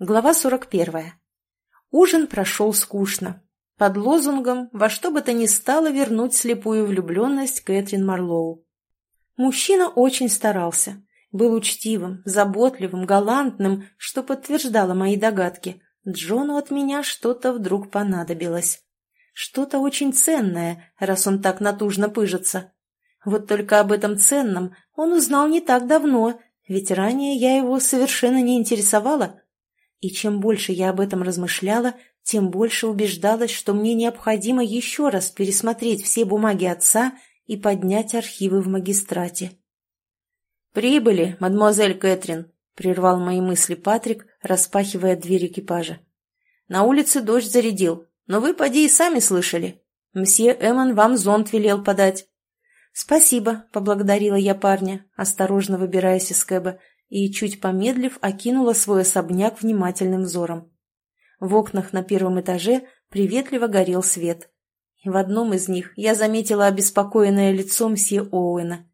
Глава 41. Ужин прошел скучно. Под лозунгом «Во что бы то ни стало вернуть слепую влюбленность Кэтрин Марлоу». Мужчина очень старался. Был учтивым, заботливым, галантным, что подтверждало мои догадки. Джону от меня что-то вдруг понадобилось. Что-то очень ценное, раз он так натужно пыжится. Вот только об этом ценном он узнал не так давно, ведь ранее я его совершенно не интересовала. И чем больше я об этом размышляла, тем больше убеждалась, что мне необходимо еще раз пересмотреть все бумаги отца и поднять архивы в магистрате. «Прибыли, мадемуазель Кэтрин», — прервал мои мысли Патрик, распахивая дверь экипажа. «На улице дождь зарядил, но вы, поди, и сами слышали. Мсье Эммон вам зонт велел подать». «Спасибо», — поблагодарила я парня, осторожно выбираясь из кэба, и, чуть помедлив, окинула свой особняк внимательным взором. В окнах на первом этаже приветливо горел свет. В одном из них я заметила обеспокоенное лицо мсье Оуэна.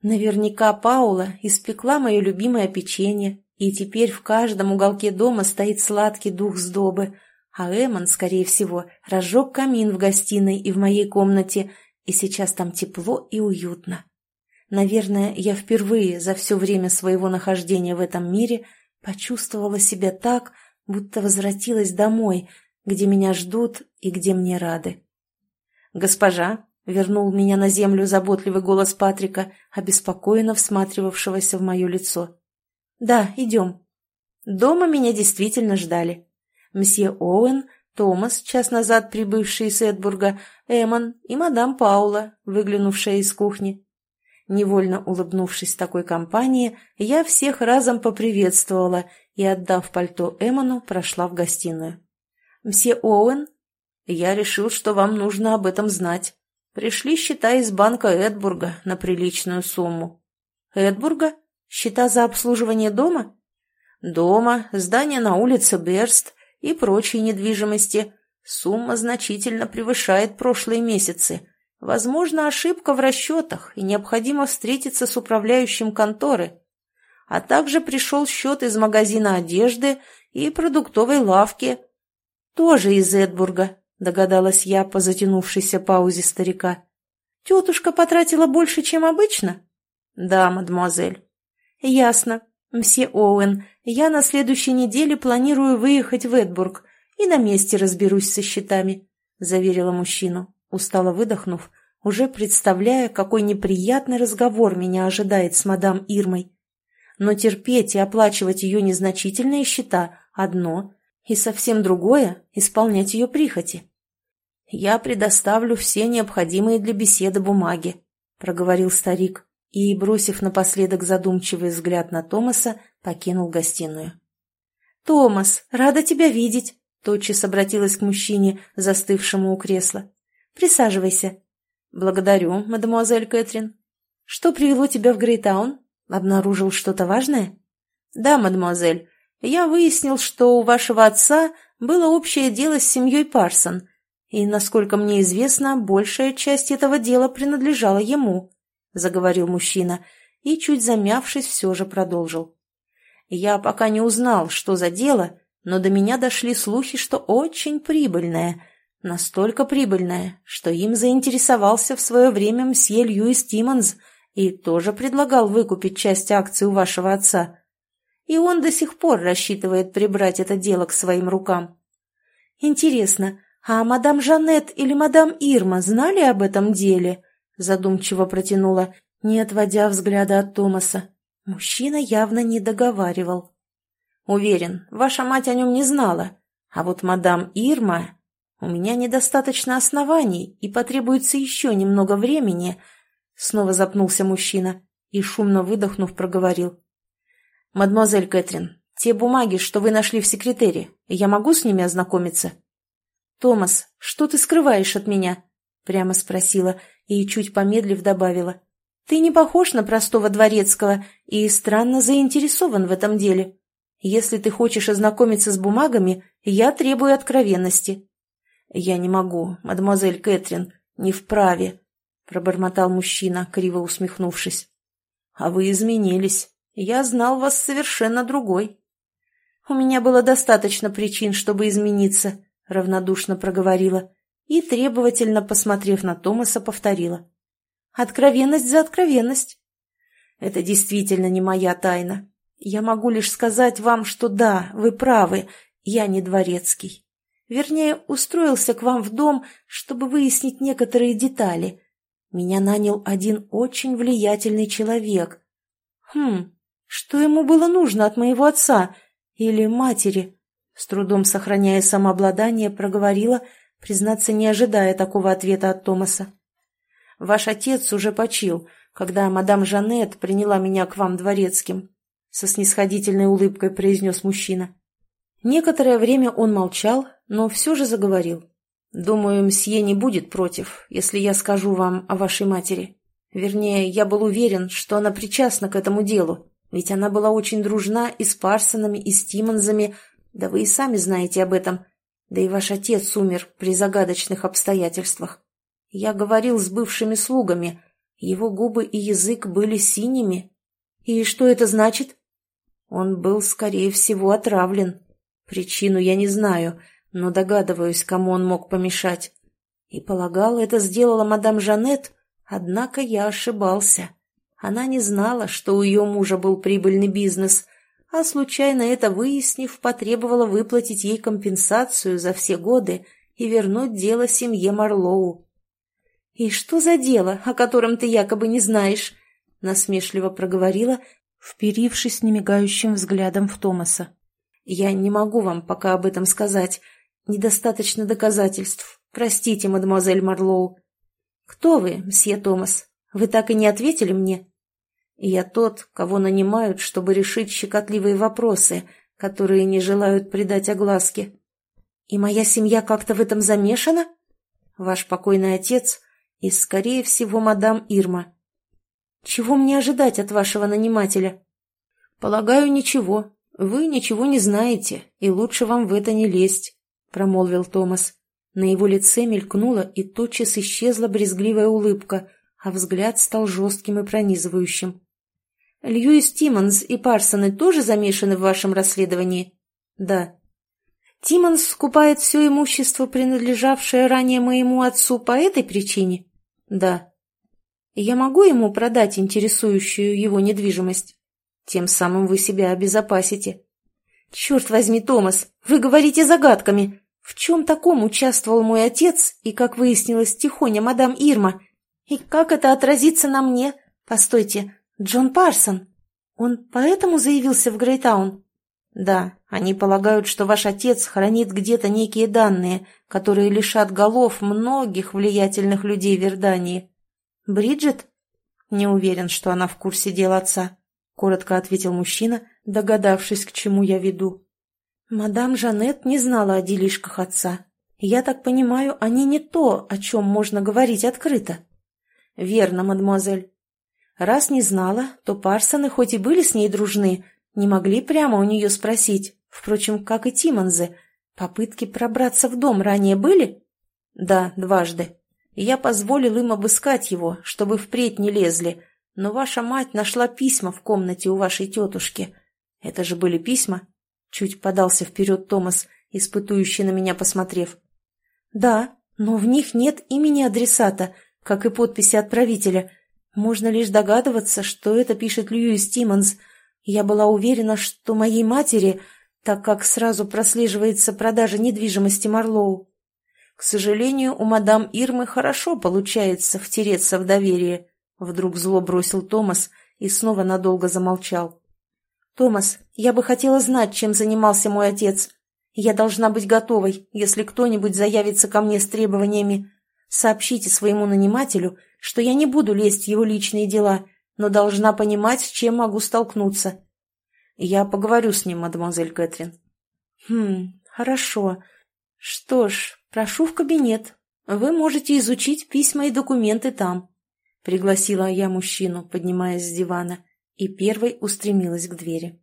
Наверняка Паула испекла мое любимое печенье, и теперь в каждом уголке дома стоит сладкий дух сдобы, а Эмон, скорее всего, разжег камин в гостиной и в моей комнате и сейчас там тепло и уютно. Наверное, я впервые за все время своего нахождения в этом мире почувствовала себя так, будто возвратилась домой, где меня ждут и где мне рады. «Госпожа!» — вернул меня на землю заботливый голос Патрика, обеспокоенно всматривавшегося в мое лицо. «Да, идем». Дома меня действительно ждали. Мсье Оуэн Томас, час назад прибывший из Эдбурга, Эмон и мадам Паула, выглянувшая из кухни. Невольно улыбнувшись такой компании, я всех разом поприветствовала и, отдав пальто Эмону, прошла в гостиную. «Мсье Оуэн, я решил, что вам нужно об этом знать. Пришли счета из банка Эдбурга на приличную сумму». «Эдбурга? Счета за обслуживание дома?» «Дома, здание на улице Берст, и прочей недвижимости. Сумма значительно превышает прошлые месяцы. Возможно, ошибка в расчетах, и необходимо встретиться с управляющим конторы. А также пришел счет из магазина одежды и продуктовой лавки. Тоже из Эдбурга, догадалась я по затянувшейся паузе старика. Тетушка потратила больше, чем обычно? Да, мадемуазель. Ясно. «Мсье Оуэн, я на следующей неделе планирую выехать в Эдбург и на месте разберусь со счетами», — заверила мужчину, устало выдохнув, уже представляя, какой неприятный разговор меня ожидает с мадам Ирмой. Но терпеть и оплачивать ее незначительные счета — одно, и совсем другое — исполнять ее прихоти. «Я предоставлю все необходимые для беседы бумаги», — проговорил старик, и, бросив напоследок задумчивый взгляд на Томаса, покинул гостиную. «Томас, рада тебя видеть!» — тотчас обратилась к мужчине, застывшему у кресла. «Присаживайся». «Благодарю, мадемуазель Кэтрин». «Что привело тебя в Грейтаун? Обнаружил что-то важное?» «Да, мадемуазель. Я выяснил, что у вашего отца было общее дело с семьей Парсон, и, насколько мне известно, большая часть этого дела принадлежала ему». — заговорил мужчина и, чуть замявшись, все же продолжил. «Я пока не узнал, что за дело, но до меня дошли слухи, что очень прибыльное, настолько прибыльное, что им заинтересовался в свое время мсье Льюис Тиммонс и тоже предлагал выкупить часть акций у вашего отца. И он до сих пор рассчитывает прибрать это дело к своим рукам. Интересно, а мадам Жанет или мадам Ирма знали об этом деле?» задумчиво протянула, не отводя взгляда от Томаса. Мужчина явно не договаривал. «Уверен, ваша мать о нем не знала. А вот мадам Ирма... У меня недостаточно оснований, и потребуется еще немного времени...» Снова запнулся мужчина и, шумно выдохнув, проговорил. «Мадемуазель Кэтрин, те бумаги, что вы нашли в секретере, я могу с ними ознакомиться?» «Томас, что ты скрываешь от меня?» прямо спросила и, чуть помедлив, добавила. «Ты не похож на простого дворецкого и странно заинтересован в этом деле. Если ты хочешь ознакомиться с бумагами, я требую откровенности». «Я не могу, мадемуазель Кэтрин, не вправе», — пробормотал мужчина, криво усмехнувшись. «А вы изменились. Я знал вас совершенно другой». У меня было достаточно причин, чтобы измениться», — равнодушно проговорила и, требовательно посмотрев на Томаса, повторила. «Откровенность за откровенность». «Это действительно не моя тайна. Я могу лишь сказать вам, что да, вы правы, я не дворецкий. Вернее, устроился к вам в дом, чтобы выяснить некоторые детали. Меня нанял один очень влиятельный человек. Хм, что ему было нужно от моего отца или матери? С трудом сохраняя самообладание, проговорила, признаться, не ожидая такого ответа от Томаса. Ваш отец уже почил, когда мадам Жанет приняла меня к вам дворецким. Со снисходительной улыбкой произнес мужчина. Некоторое время он молчал, но все же заговорил. «Думаю, мсье не будет против, если я скажу вам о вашей матери. Вернее, я был уверен, что она причастна к этому делу, ведь она была очень дружна и с Парсонами, и с Тимонзами, да вы и сами знаете об этом. Да и ваш отец умер при загадочных обстоятельствах. Я говорил с бывшими слугами, его губы и язык были синими. И что это значит? Он был, скорее всего, отравлен. Причину я не знаю, но догадываюсь, кому он мог помешать. И полагал, это сделала мадам Жанет, однако я ошибался. Она не знала, что у ее мужа был прибыльный бизнес, а случайно это выяснив, потребовала выплатить ей компенсацию за все годы и вернуть дело семье Марлоу. «И что за дело, о котором ты якобы не знаешь?» — насмешливо проговорила, вперившись немигающим взглядом в Томаса. «Я не могу вам пока об этом сказать. Недостаточно доказательств. Простите, мадемуазель Марлоу». «Кто вы, мсье Томас? Вы так и не ответили мне?» «Я тот, кого нанимают, чтобы решить щекотливые вопросы, которые не желают придать огласке». «И моя семья как-то в этом замешана?» «Ваш покойный отец и, скорее всего, мадам Ирма». «Чего мне ожидать от вашего нанимателя?» «Полагаю, ничего. «Вы ничего не знаете, и лучше вам в это не лезть», — промолвил Томас. На его лице мелькнула и тотчас исчезла брезгливая улыбка, а взгляд стал жестким и пронизывающим. «Льюис Тиммонс и Парсоны тоже замешаны в вашем расследовании?» «Да». «Тиммонс скупает все имущество, принадлежавшее ранее моему отцу, по этой причине?» «Да». «Я могу ему продать интересующую его недвижимость?» Тем самым вы себя обезопасите. Черт возьми, Томас, вы говорите загадками. В чем таком участвовал мой отец и, как выяснилось, тихоня мадам Ирма? И как это отразится на мне? Постойте, Джон Парсон. Он поэтому заявился в Грейтаун? Да, они полагают, что ваш отец хранит где-то некие данные, которые лишат голов многих влиятельных людей Вердании. Бриджит? Не уверен, что она в курсе дел отца коротко ответил мужчина, догадавшись, к чему я веду. Мадам Жанет не знала о делишках отца. Я так понимаю, они не то, о чем можно говорить открыто. Верно, мадемуазель. Раз не знала, то Парсоны, хоть и были с ней дружны, не могли прямо у нее спросить, впрочем, как и Тимонзе. Попытки пробраться в дом ранее были? Да, дважды. Я позволил им обыскать его, чтобы впредь не лезли, но ваша мать нашла письма в комнате у вашей тетушки. Это же были письма?» Чуть подался вперед Томас, испытующий на меня посмотрев. «Да, но в них нет имени адресата, как и подписи отправителя. Можно лишь догадываться, что это пишет Льюис Тиммонс. Я была уверена, что моей матери, так как сразу прослеживается продажа недвижимости Марлоу. К сожалению, у мадам Ирмы хорошо получается втереться в доверие. Вдруг зло бросил Томас и снова надолго замолчал. «Томас, я бы хотела знать, чем занимался мой отец. Я должна быть готовой, если кто-нибудь заявится ко мне с требованиями. Сообщите своему нанимателю, что я не буду лезть в его личные дела, но должна понимать, с чем могу столкнуться». «Я поговорю с ним, мадемуазель Кэтрин». «Хм, хорошо. Что ж, прошу в кабинет. Вы можете изучить письма и документы там». Пригласила я мужчину, поднимаясь с дивана, и первой устремилась к двери.